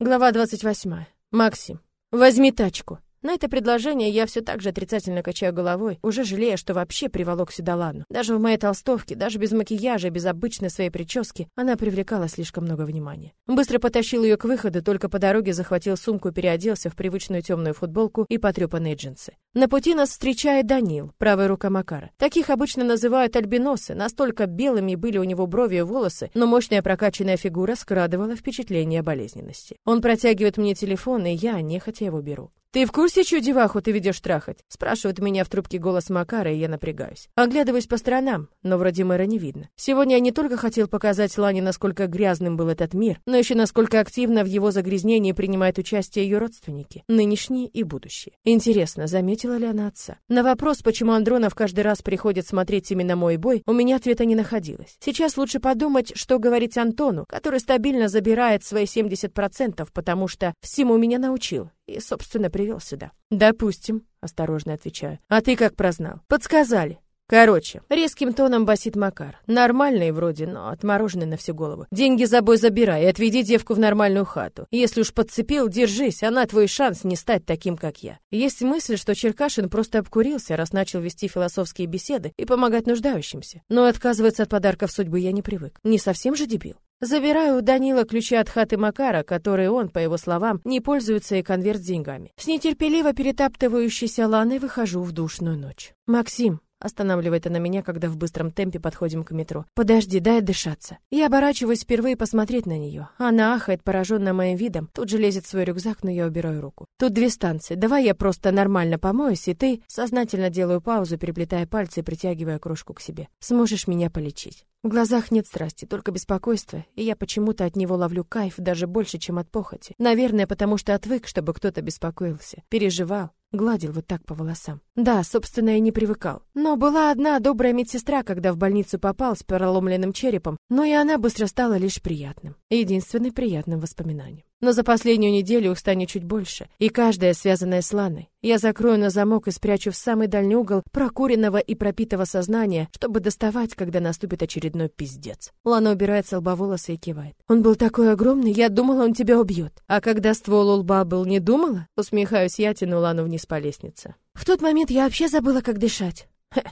Глава 28. Максим. Возьми тачку. На это предложение я все так же отрицательно качаю головой, уже жалея, что вообще приволок сюда Лану. Даже в моей толстовке, даже без макияжа, без обычной своей прически, она привлекала слишком много внимания. Быстро потащил ее к выходу, только по дороге захватил сумку, переоделся в привычную темную футболку и потрепанные джинсы. На пути нас встречает Данил, правая рука Макара. Таких обычно называют альбиносы, настолько белыми были у него брови и волосы, но мощная прокачанная фигура скрадывала впечатление болезненности. Он протягивает мне телефон, и я нехотя его беру. «Ты в курсе, чью деваху ты ведешь трахать?» Спрашивает меня в трубке голос Макара, и я напрягаюсь. Оглядываюсь по сторонам, но вроде мэра не видно. Сегодня я не только хотел показать Лане, насколько грязным был этот мир, но еще насколько активно в его загрязнении принимают участие ее родственники, нынешние и будущие. Интересно, заметила ли она отца? На вопрос, почему Андронов каждый раз приходит смотреть именно мой бой, у меня ответа не находилось. Сейчас лучше подумать, что говорить Антону, который стабильно забирает свои 70%, потому что всему меня научил и, собственно, привел сюда. Допустим, осторожно отвечаю. А ты как прознал? Подсказали. Короче, резким тоном басит Макар. Нормальный вроде, но отмороженный на всю голову. Деньги за бой забирай и отведи девку в нормальную хату. Если уж подцепил, держись, она твой шанс не стать таким, как я. Есть мысль, что Черкашин просто обкурился, раз начал вести философские беседы и помогать нуждающимся. Но отказываться от подарков судьбы я не привык. Не совсем же дебил. Забираю у Данила ключи от хаты Макара, которые он, по его словам, не пользуется и конверт с деньгами. С нетерпеливо перетаптывающейся Ланой выхожу в душную ночь. «Максим», Останавливает она меня, когда в быстром темпе подходим к метро. «Подожди, дай дышаться». Я оборачиваюсь впервые посмотреть на нее. Она ахает, пораженная моим видом. Тут же лезет в свой рюкзак, но я убираю руку. «Тут две станции. Давай я просто нормально помоюсь, и ты...» Сознательно делаю паузу, переплетая пальцы и притягивая кружку к себе. «Сможешь меня полечить». В глазах нет страсти, только беспокойство, и я почему-то от него ловлю кайф даже больше, чем от похоти. Наверное, потому что отвык, чтобы кто-то беспокоился, переживал, гладил вот так по волосам. Да, собственно, я не привыкал. Но была одна добрая медсестра, когда в больницу попал с проломленным черепом, но и она быстро стала лишь приятным, единственным приятным воспоминанием. Но за последнюю неделю их станет чуть больше, и каждая связанная с Ланой. Я закрою на замок и спрячу в самый дальний угол прокуренного и пропитого сознания, чтобы доставать, когда наступит очередной пиздец. Лана убирает с лба волосы и кивает. Он был такой огромный, я думала, он тебя убьет. А когда ствол у лба был, не думала? Усмехаюсь я, тяну Лану вниз по лестнице. В тот момент я вообще забыла, как дышать. Хе,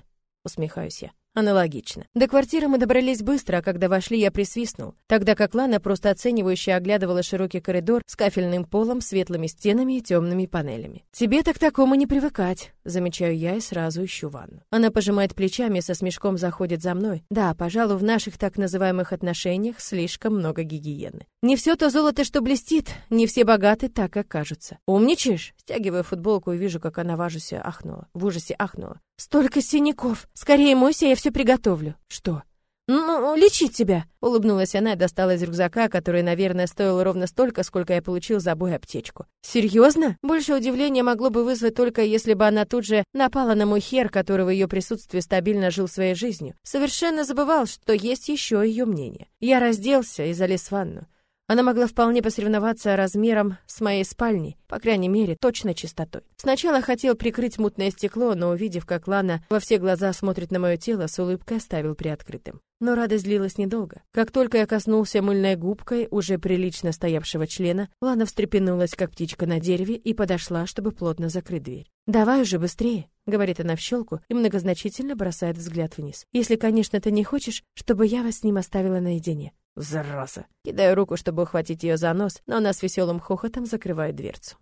усмехаюсь я. Аналогично. До квартиры мы добрались быстро, а когда вошли, я присвистнул, тогда как Лана просто оценивающе оглядывала широкий коридор с кафельным полом, светлыми стенами и темными панелями. «Тебе так такому не привыкать», — замечаю я и сразу ищу ванну. Она пожимает плечами и со смешком заходит за мной. Да, пожалуй, в наших так называемых отношениях слишком много гигиены. Не все то золото, что блестит, не все богаты так, как кажутся. «Умничаешь?» Стягиваю футболку и вижу, как она в ужасе ахнула. В ужасе ахнула. «Столько синяков! Скорее мойся, я все приготовлю». «Что?» «Ну, лечить тебя!» — улыбнулась она и достала из рюкзака, который, наверное, стоил ровно столько, сколько я получил за бой аптечку. «Серьезно?» Больше удивления могло бы вызвать только, если бы она тут же напала на мой хер, который в ее присутствии стабильно жил своей жизнью. Совершенно забывал, что есть еще ее мнение. Я разделся и залез в ванну. Она могла вполне посоревноваться размером с моей спальней, по крайней мере, точно чистотой. Сначала хотел прикрыть мутное стекло, но увидев, как Лана во все глаза смотрит на мое тело, с улыбкой оставил приоткрытым. Но радость длилась недолго. Как только я коснулся мыльной губкой уже прилично стоявшего члена, Лана встрепенулась, как птичка на дереве, и подошла, чтобы плотно закрыть дверь. «Давай уже быстрее», — говорит она в щелку и многозначительно бросает взгляд вниз. «Если, конечно, ты не хочешь, чтобы я вас с ним оставила наедине». Зараза. Кидаю руку, чтобы ухватить ее за нос, но она с веселым хохотом закрывает дверцу.